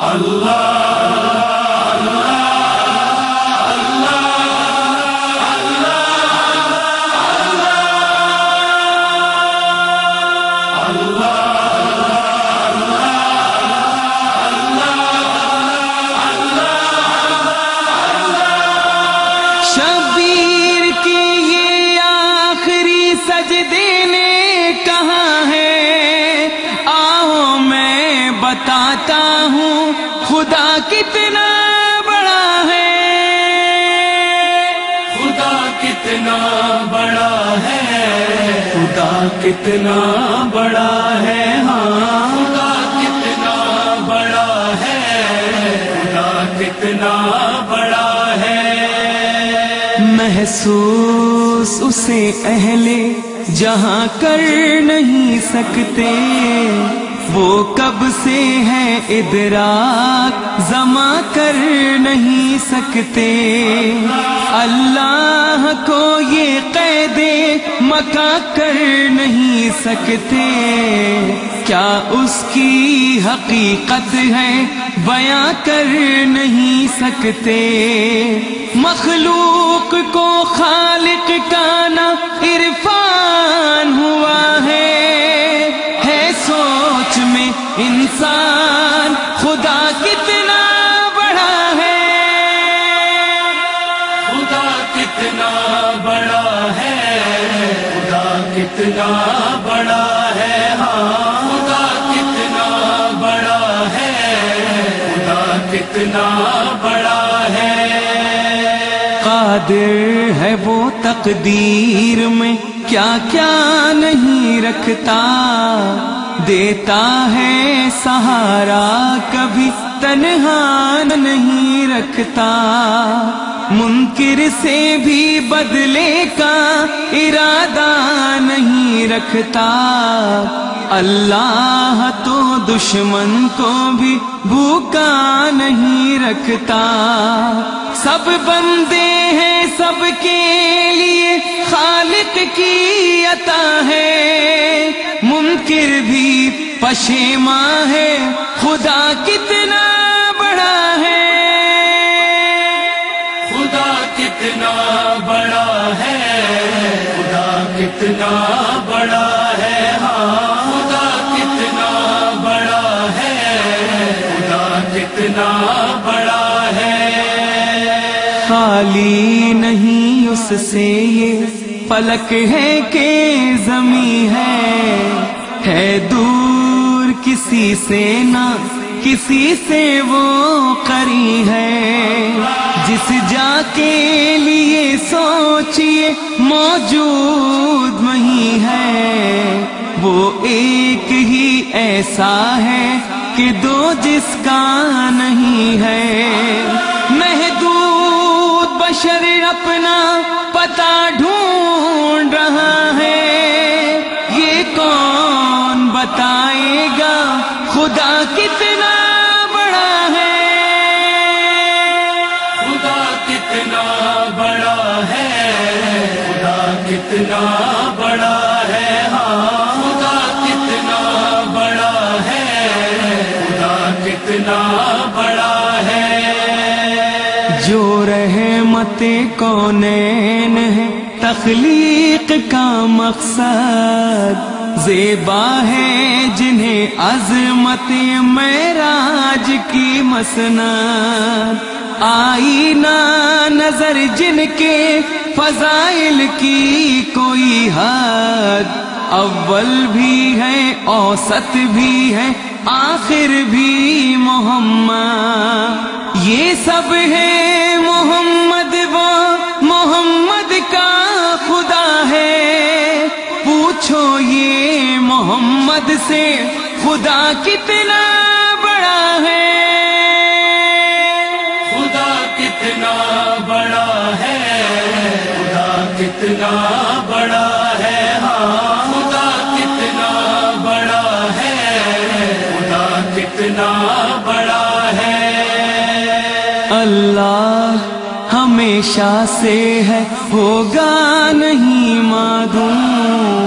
اللہ کتنا بڑا ہے؟ خدا کتنا بڑا ہے؟ ہاں۔ خدا کتنا بڑا ہے؟ خدا کتنا بڑا ہے؟ محسوس اسے اہل جہاں کر نہیں سکتے۔ وہ کب سے ہے ادراک؟ زما کر نہیں سکتے۔ اللہ کو یہ قید مکا کر نہیں سکتے۔ کیا اس کی حقیقت ہے؟ بیاں کر نہیں سکتے۔ مخلوق کو خالق کا نا عرفان ہوا ہے ہے۔ انسان خدا کتنا بڑا ہے۔ خدا کتنا بڑا ہے۔ خدا کتنا بڑا ہے۔ ہاں خدا کتنا بڑا ہے۔ خدا کتنا بڑا ہے۔ قادر ہے وہ تقدیر میں کیا کیا نہیں رکھتا۔ دیتا ہے سہارا، کبھی تنہا نہیں رکھتا۔ منکر سے بھی بدلے کا ارادہ نہیں رکھتا۔ اللہ تو دشمن کو بھی بھوکا نہیں رکھتا۔ سب بندے ہیں سب کے لیے خالق کی عطا ہے۔ منکر بھی پشیما ہے۔ خدا کتنا بڑا ہے۔ خدا کتنا بڑا ہے۔ خدا کتنا بڑا خالی نہیں اس سے یہ پلک ہے کہ زمیں ہے۔ ہے دور کسی سے نہ کسی سے وہ قری ہے۔ جس جا کے لیے سوچیے موجود وہی ہے۔ وہ ایک ہی ایسا ہے کہ دو جس کا نہیں ہے۔ محدود بشر اپنا پتا ڈھونڈ رہا ہے۔ یہ کون بتائے گا؟ خدا کتنا بڑا ہے۔ خدا کتنا بڑا ہے۔ خدا کتنا بڑا ہے۔ ہاں خدا کتنا بڑا ہے۔ خدا کتنا رحمت کونین ہے تخلیق کا مقصد زیبا ہے جنہیں عظمت معراج کی مسند۔ آئی نا نظر جن کے فضائل کی کوئی حد۔ اول بھی ہے، اوسط بھی ہے، آخر بھی محمد۔ یہ سب ہے محمد سے خدا کتنا بڑا ہے۔ خدا کتنا بڑا ہے۔ خدا کتنا بڑا ہے۔ ہاں خدا کتنا بڑا ہے۔ خدا کتنا بڑا ہے۔ اللہ ہمیشہ سے ہے ہوگا نہیں معدوم۔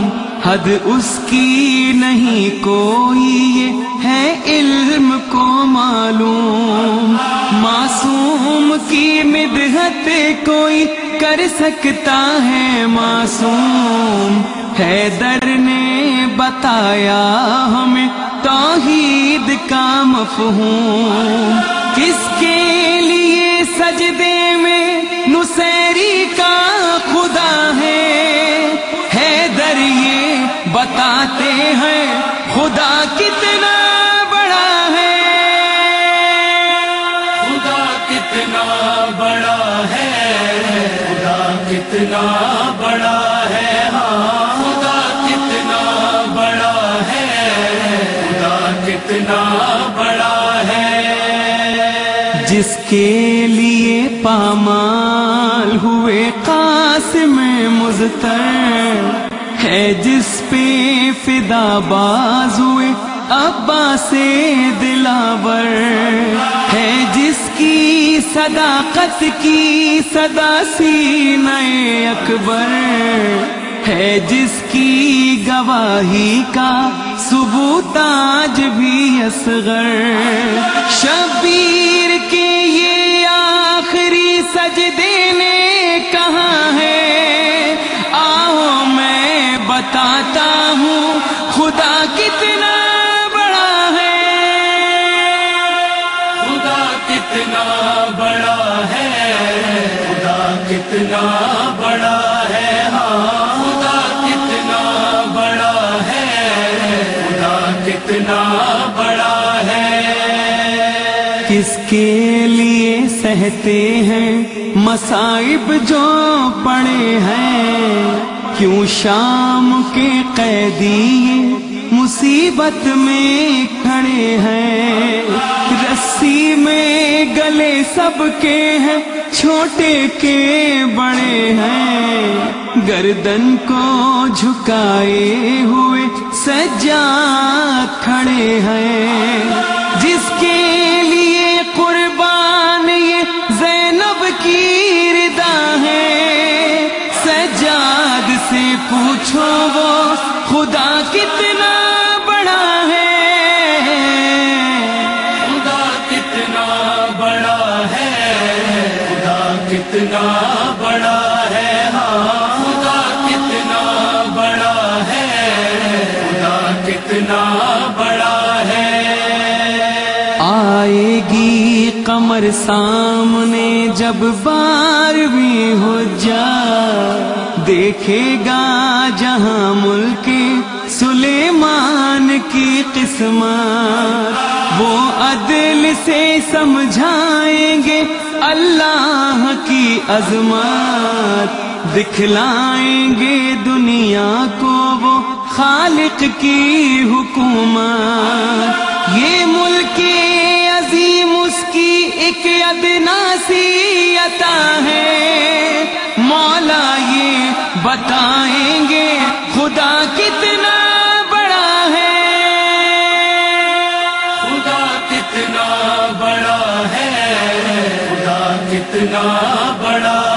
حد اس کی نہیں، کوئی یہ ہے علم کو معلوم۔ معصوم کی مدحت کوئی کر سکتا ہے؟ معصوم حیدر نے بتایا ہمیں توحید کا مفہوم۔ کس کے لیے سجدے بتاتے ہیں، خدا کتنا بڑا ہے۔ خدا کتنا بڑا ہے۔ خدا کتنا بڑا ہے ہاں۔ خدا کتنا بڑا ہے۔ خدا کتنا بڑا ہے۔ جس کے لیے پامال ہوئے قاسم مزتر ہے، جس پہ فدا باز ہوئے ابا سے دلاور ہے جس کی صداقت کی صدا سی نئے اکبر ہے جس کی گواہی کا ثبوت آج بھی اصغر شبیر کے کتنا بڑا ہے، خدا کتنا بڑا ہے ہاں خدا کتنا بڑا ہے، خدا کتنا بڑا ہے۔ کس کے لیے سہتے ہیں مصائب جو پڑے ہیں؟ کیوں شام کے قیدی مصیبت میں کھڑے ہیں۔ رسی میں گلے سب کے ہیں، چھوٹے کے بڑے ہیں۔ گردن کو جھکائے ہوئے سجاد کھڑے ہیں۔ جس کے لیے قربان یہ زینب کی ردا ہے۔ سجاد سے پوچھو وہ خدا کتنا کتنا بڑا ہے؟ ہاں خدا کتنا بڑا ہے؟ خدا کتنا بڑا ہے؟ آئے گی کمر سامنے جب بار بھی ہو جا، دیکھے گا جہاں ملک سلیمان کی قسمت۔ وہ عدل سے سمجھائیں گے اللہ کی عظمت دکھلائیں گے دنیا کو وہ خالق کی حکومت یہ ملک عظیم اس کی ایک ادنا سی عطا ہے مولا یہ بتائیں گے خدا کتنا بڑا ہے خدا کتنا بڑا ہے کتنا بڑا